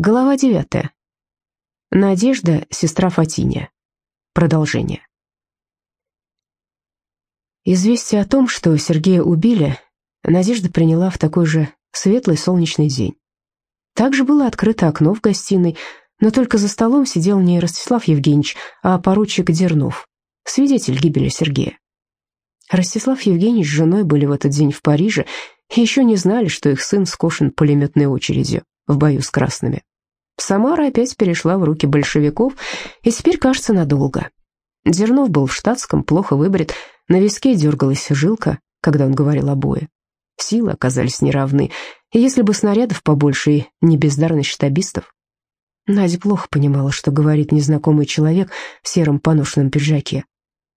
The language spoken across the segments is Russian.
Глава девятая. Надежда, сестра Фатиния. Продолжение. Известие о том, что Сергея убили, Надежда приняла в такой же светлый солнечный день. Также было открыто окно в гостиной, но только за столом сидел не Ростислав Евгеньевич, а поручик Дернов, свидетель гибели Сергея. Ростислав Евгеньевич с женой были в этот день в Париже и еще не знали, что их сын скошен пулеметной очередью в бою с красными. Самара опять перешла в руки большевиков, и теперь, кажется, надолго. Зернов был в штатском, плохо выбрит, на виске дергалась жилка, когда он говорил о бое. Силы оказались неравны, и если бы снарядов побольше и не бездарность штабистов. Надя плохо понимала, что говорит незнакомый человек в сером поношенном пиджаке.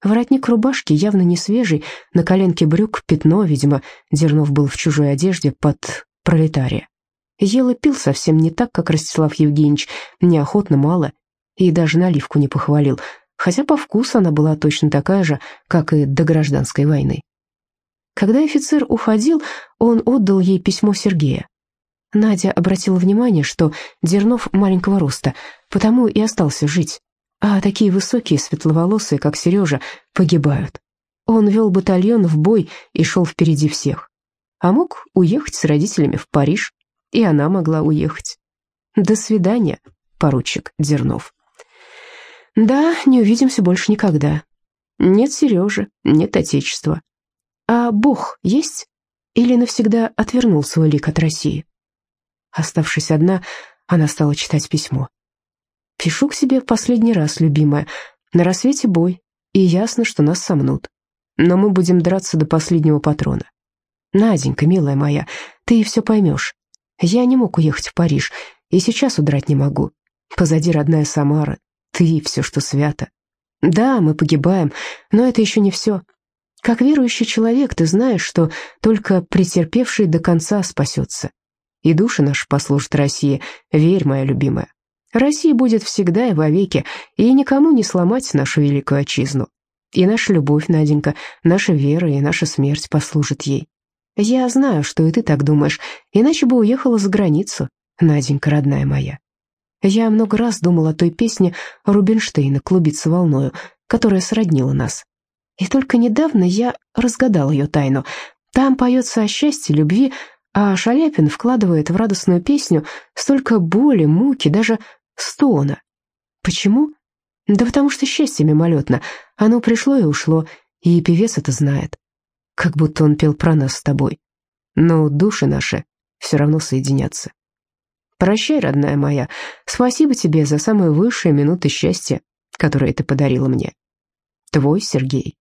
Воротник рубашки явно не свежий, на коленке брюк пятно, видимо, Зернов был в чужой одежде под пролетария. Ел и пил совсем не так, как Ростислав Евгеньевич, неохотно, мало, и даже наливку не похвалил, хотя по вкусу она была точно такая же, как и до гражданской войны. Когда офицер уходил, он отдал ей письмо Сергея. Надя обратила внимание, что Дернов маленького роста, потому и остался жить, а такие высокие, светловолосые, как Сережа, погибают. Он вел батальон в бой и шел впереди всех. А мог уехать с родителями в Париж, и она могла уехать. До свидания, поручик Дернов. Да, не увидимся больше никогда. Нет Сережи, нет Отечества. А Бог есть? Или навсегда отвернул свой лик от России? Оставшись одна, она стала читать письмо. «Пишу к себе в последний раз, любимая. На рассвете бой, и ясно, что нас сомнут. Но мы будем драться до последнего патрона. Наденька, милая моя, ты все поймешь. Я не мог уехать в Париж, и сейчас удрать не могу. Позади родная Самара, ты, все, что свято. Да, мы погибаем, но это еще не все. Как верующий человек, ты знаешь, что только претерпевший до конца спасется. И души наши послужат России, верь, моя любимая. Россия будет всегда и вовеки, и никому не сломать нашу великую отчизну. И наша любовь, Наденька, наша вера и наша смерть послужат ей. Я знаю, что и ты так думаешь, иначе бы уехала за границу, Наденька, родная моя. Я много раз думала о той песне Рубинштейна «Клубиться волною», которая сроднила нас. И только недавно я разгадал ее тайну. Там поется о счастье, любви, а Шаляпин вкладывает в радостную песню столько боли, муки, даже стона. Почему? Да потому что счастье мимолетно. Оно пришло и ушло, и певец это знает как будто он пел про нас с тобой. Но души наши все равно соединятся. Прощай, родная моя, спасибо тебе за самые высшие минуты счастья, которые ты подарила мне. Твой Сергей.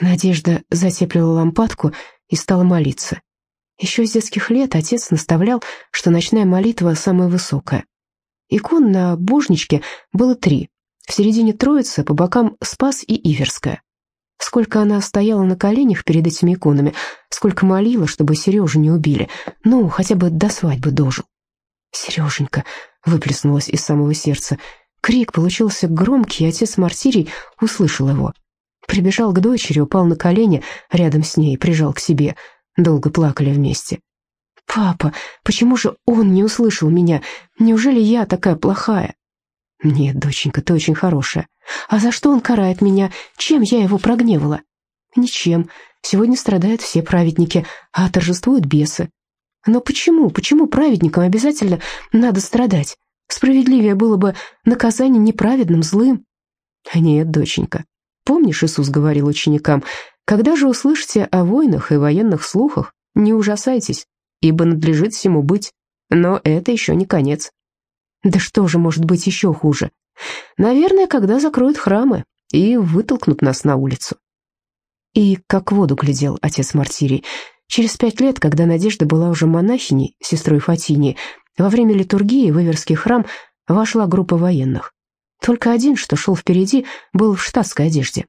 Надежда затеплила лампадку и стала молиться. Еще с детских лет отец наставлял, что ночная молитва самая высокая. Икон на божничке было три. В середине троица, по бокам Спас и Иверская. Сколько она стояла на коленях перед этими иконами, сколько молила, чтобы Сережу не убили, ну, хотя бы до свадьбы дожил. «Сереженька!» — выплеснулась из самого сердца. Крик получился громкий, и отец Мартирий услышал его. Прибежал к дочери, упал на колени рядом с ней, прижал к себе. Долго плакали вместе. «Папа, почему же он не услышал меня? Неужели я такая плохая?» «Нет, доченька, ты очень хорошая. А за что он карает меня? Чем я его прогневала?» «Ничем. Сегодня страдают все праведники, а торжествуют бесы. Но почему, почему праведникам обязательно надо страдать? Справедливее было бы наказание неправедным, злым». «Нет, доченька. Помнишь, Иисус говорил ученикам, когда же услышите о войнах и военных слухах, не ужасайтесь, ибо надлежит всему быть. Но это еще не конец. Да что же может быть еще хуже? Наверное, когда закроют храмы и вытолкнут нас на улицу. И как воду глядел отец Мартирий. Через пять лет, когда Надежда была уже монахиней, сестрой Фатини, во время литургии в Иверский храм вошла группа военных. Только один, что шел впереди, был в штатской одежде.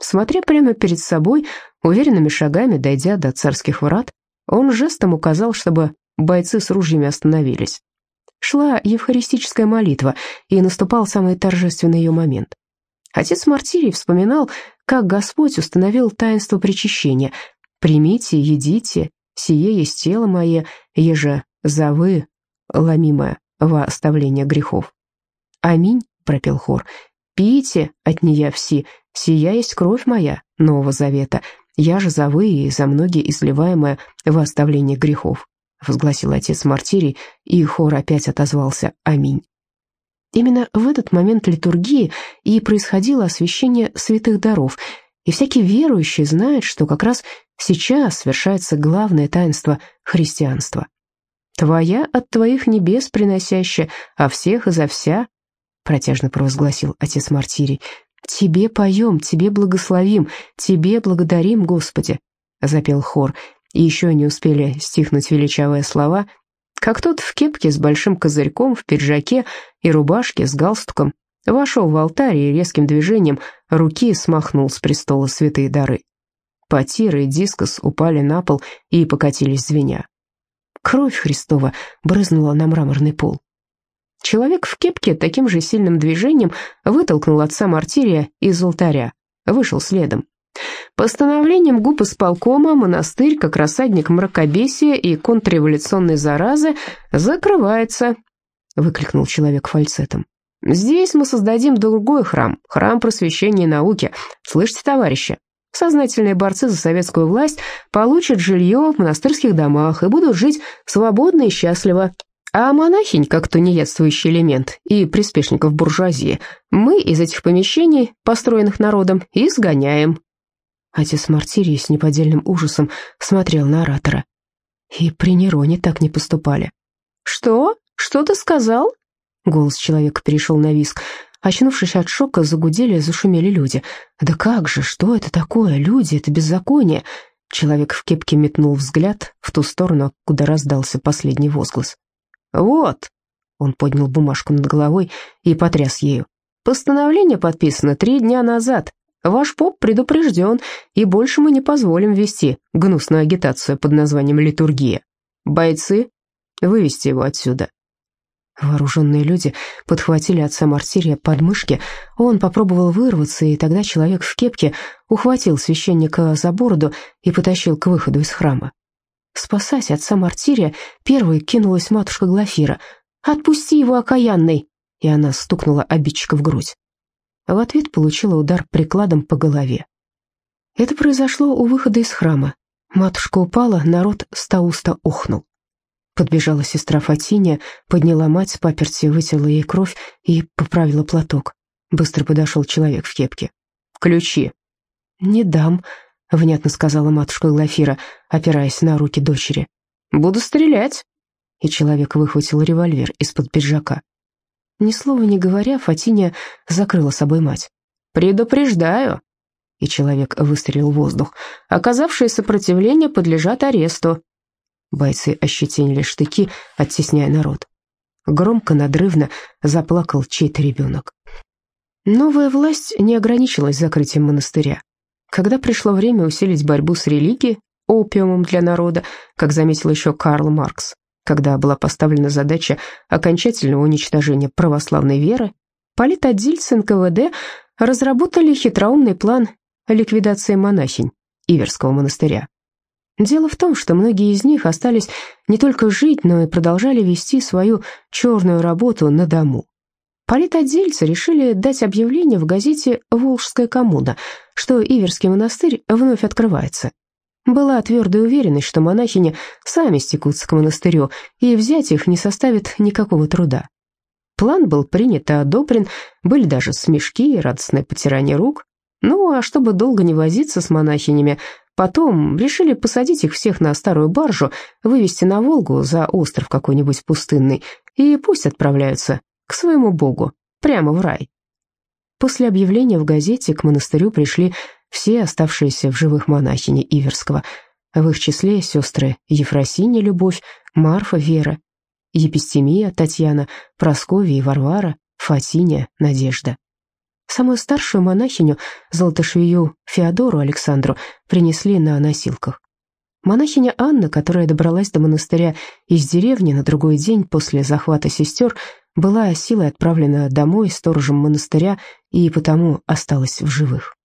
Смотря прямо перед собой, уверенными шагами, дойдя до царских врат, он жестом указал, чтобы бойцы с ружьями остановились шла евхаристическая молитва, и наступал самый торжественный ее момент. Отец Мартирий вспоминал, как Господь установил таинство причащения. «Примите, едите, сие есть тело мое, еже за вы ломимое во оставление грехов. «Аминь», — пропел хор, — «пейте от нея все, сия есть кровь моя, Нового Завета, я же за вы и за многие изливаемое во оставление грехов», — возгласил отец Мартирий, и хор опять отозвался «Аминь». Именно в этот момент литургии и происходило освящение святых даров, и всякий верующий знает, что как раз сейчас совершается главное таинство христианства. «Твоя от твоих небес приносящая, а всех изо вся», протяжно провозгласил отец Мартирий, «Тебе поем, Тебе благословим, Тебе благодарим, Господи», запел хор, и еще не успели стихнуть величавые слова, как тот в кепке с большим козырьком, в пиджаке и рубашке с галстуком вошел в алтарь и резким движением руки смахнул с престола святые дары. Потиры и дискос упали на пол и покатились звеня. Кровь Христова брызнула на мраморный пол. Человек в кепке таким же сильным движением вытолкнул отца Мартирия из алтаря, вышел следом. Постановлением губ исполкома монастырь, как рассадник мракобесия и контрреволюционной заразы, закрывается, выкликнул человек фальцетом. Здесь мы создадим другой храм, храм просвещения и науки. Слышите, товарищи? Сознательные борцы за советскую власть получат жилье в монастырских домах и будут жить свободно и счастливо. А монахинь, как тунеядствующий элемент и приспешников буржуазии, мы из этих помещений, построенных народом, изгоняем. Отец Мартирий с неподдельным ужасом смотрел на оратора. И при Нероне так не поступали. «Что? Что ты сказал?» Голос человека перешел на виск. Очнувшись от шока, загудели, зашумели люди. «Да как же, что это такое? Люди, это беззаконие!» Человек в кепке метнул взгляд в ту сторону, куда раздался последний возглас. «Вот!» — он поднял бумажку над головой и потряс ею. «Постановление подписано три дня назад. Ваш поп предупрежден, и больше мы не позволим вести гнусную агитацию под названием «Литургия». Бойцы, вывести его отсюда. Вооруженные люди подхватили отца Мартирия под мышки. Он попробовал вырваться, и тогда человек в кепке ухватил священника за бороду и потащил к выходу из храма. Спасаясь отца Мартирия, первой кинулась матушка Глафира. «Отпусти его, окаянный!» И она стукнула обидчика в грудь. В ответ получила удар прикладом по голове. Это произошло у выхода из храма. Матушка упала, народ стауста охнул. Подбежала сестра Фатиния, подняла мать с паперти, вытерла ей кровь и поправила платок. Быстро подошел человек в кепке. «Ключи». «Не дам», — внятно сказала матушка Глафира, опираясь на руки дочери. «Буду стрелять». И человек выхватил револьвер из-под пиджака. Ни слова не говоря, Фатиния закрыла собой мать. «Предупреждаю!» И человек выстрелил в воздух. «Оказавшие сопротивление подлежат аресту. Бойцы ощетинили штыки, оттесняя народ. Громко, надрывно заплакал чей-то ребенок. Новая власть не ограничилась закрытием монастыря. Когда пришло время усилить борьбу с религией, опиумом для народа, как заметил еще Карл Маркс, когда была поставлена задача окончательного уничтожения православной веры, политотдельцы НКВД разработали хитроумный план ликвидации монахинь Иверского монастыря. Дело в том, что многие из них остались не только жить, но и продолжали вести свою черную работу на дому. Политотдельцы решили дать объявление в газете «Волжская коммуна», что Иверский монастырь вновь открывается. Была твердая уверенность, что монахини сами стекутся к монастырю, и взять их не составит никакого труда. План был принят и одобрен, были даже смешки и радостное потирание рук. Ну, а чтобы долго не возиться с монахинями, Потом решили посадить их всех на старую баржу, вывести на Волгу за остров какой-нибудь пустынный, и пусть отправляются к своему богу, прямо в рай. После объявления в газете к монастырю пришли все оставшиеся в живых монахини Иверского. В их числе сестры Ефросинья Любовь, Марфа Вера, Епистемия Татьяна, Просковья и Варвара, Фатиня Надежда. Самую старшую монахиню, золотошвею Феодору Александру, принесли на носилках. Монахиня Анна, которая добралась до монастыря из деревни на другой день после захвата сестер, была силой отправлена домой сторожем монастыря и потому осталась в живых.